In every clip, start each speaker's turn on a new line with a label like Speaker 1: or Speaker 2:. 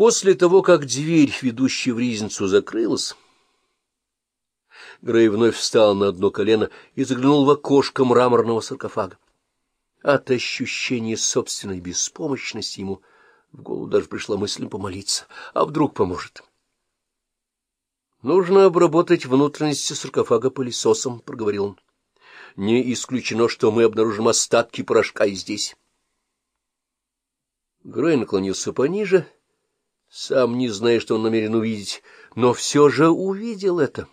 Speaker 1: После того, как дверь, ведущая в ризницу, закрылась, Грей вновь встал на одно колено и заглянул в окошко мраморного саркофага. От ощущения собственной беспомощности ему в голову даже пришла мысль помолиться, а вдруг поможет. «Нужно обработать внутренности саркофага пылесосом», — проговорил он. «Не исключено, что мы обнаружим остатки порошка и здесь». Грей наклонился пониже, сам не зная, что он намерен увидеть, но все же увидел это.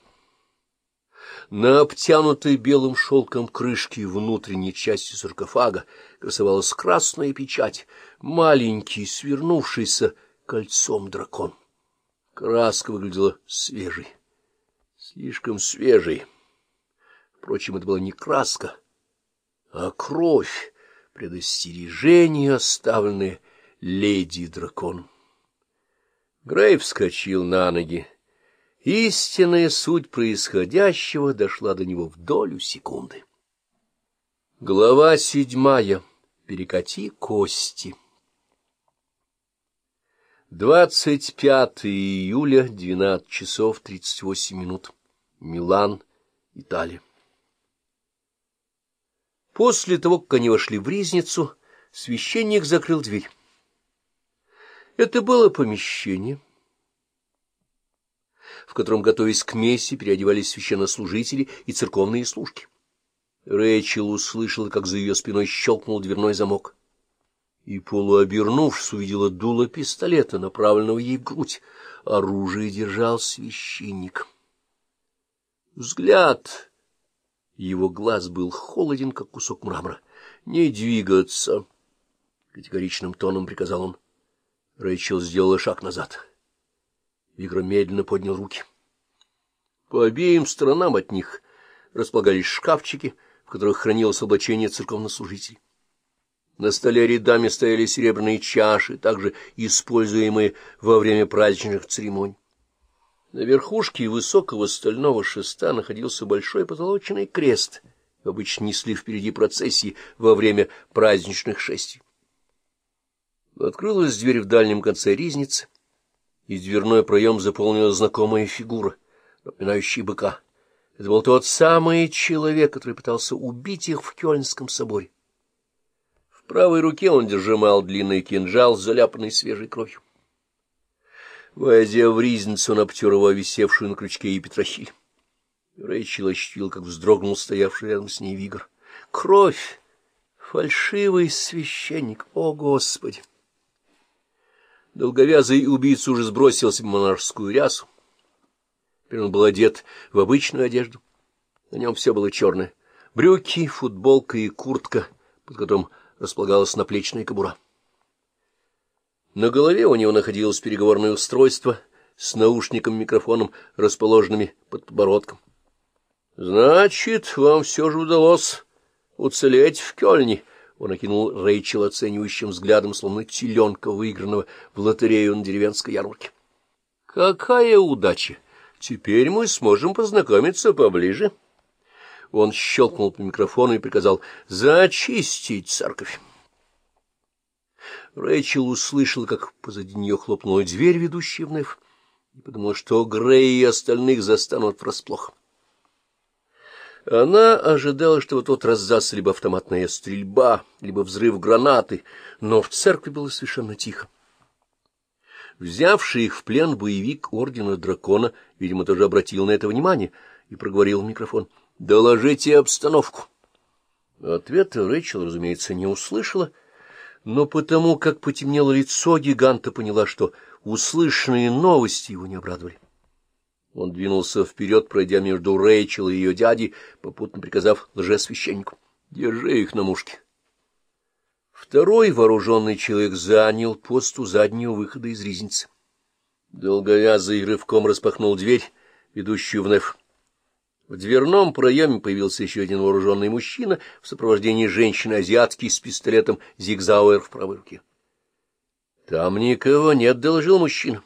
Speaker 1: На обтянутой белым шелком крышке внутренней части саркофага красовалась красная печать, маленький, свернувшийся кольцом дракон. Краска выглядела свежей, слишком свежей. Впрочем, это была не краска, а кровь, предостережение, оставленное леди-драконом. Грей вскочил на ноги. Истинная суть происходящего дошла до него в долю секунды. Глава седьмая. Перекати кости. 25 июля, 12 часов 38 минут. Милан, Италия. После того, как они вошли в ризницу, священник закрыл дверь. Это было помещение, в котором, готовясь к мессе, переодевались священнослужители и церковные служки. Рэйчел услышала, как за ее спиной щелкнул дверной замок, и, полуобернувшись, увидела дуло пистолета, направленного ей в грудь. Оружие держал священник. Взгляд его глаз был холоден, как кусок мрамора. — Не двигаться! — категоричным тоном приказал он. Рэйчел сделала шаг назад. Вигра медленно поднял руки. По обеим сторонам от них располагались шкафчики, в которых хранилось облачение церковнослужителей. На столе рядами стояли серебряные чаши, также используемые во время праздничных церемоний. На верхушке высокого стального шеста находился большой потолочный крест, обычно несли впереди процессии во время праздничных шествий. Открылась дверь в дальнем конце ризницы, и дверной проем заполнила знакомая фигура, напоминающая быка. Это был тот самый человек, который пытался убить их в Кёльнском соборе. В правой руке он держал длинный кинжал, заляпанный свежей кровью. Войдя в ризницу, он обтер его висевшую на крючке и петрохиль. Рэйчел ощутил, как вздрогнул стоявший рядом с ней Вигр. Кровь! Фальшивый священник! О, Господи! Долговязый убийца уже сбросил себе монаршскую рясу. Теперь он был одет в обычную одежду. На нем все было черное. Брюки, футболка и куртка, под которым располагалась наплечная кобура. На голове у него находилось переговорное устройство с наушником-микрофоном, расположенными под подбородком. — Значит, вам все же удалось уцелеть в Кёльне, — он окинул Рэйчел оценивающим взглядом, словно теленка, выигранного в лотерею на деревенской ярмарке. — Какая удача! Теперь мы сможем познакомиться поближе. Он щелкнул по микрофону и приказал «Зачистить церковь». Рэйчел услышала, как позади нее хлопнула дверь, ведущая в Неф, и подумала, что Грей и остальных застанут врасплох. Она ожидала, что вот-вот раздастся либо автоматная стрельба, либо взрыв гранаты, но в церкви было совершенно тихо. Взявший их в плен боевик Ордена Дракона, видимо, тоже обратил на это внимание и проговорил в микрофон «Доложите обстановку». Ответа Рэйчел, разумеется, не услышала, но потому, как потемнело лицо гиганта, поняла, что услышанные новости его не обрадовали. Он двинулся вперед, пройдя между Рэйчел и ее дядей, попутно приказав лжесвященнику. — Держи их на мушке. Второй вооруженный человек занял пост у заднего выхода из ризницы. Долговязый рывком распахнул дверь, ведущую в Неф. В дверном проеме появился еще один вооруженный мужчина в сопровождении женщины-азиатки с пистолетом Зигзауэр в правой руке. — Там никого нет, — доложил мужчина.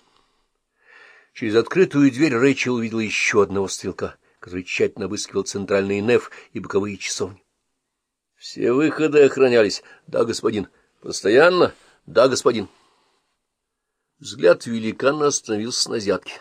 Speaker 1: Через открытую дверь Рэйчел увидела еще одного стрелка, который тщательно обыскивал центральный неф и боковые часовни. Все выходы охранялись. Да, господин. Постоянно? Да, господин. Взгляд великана остановился на взятке.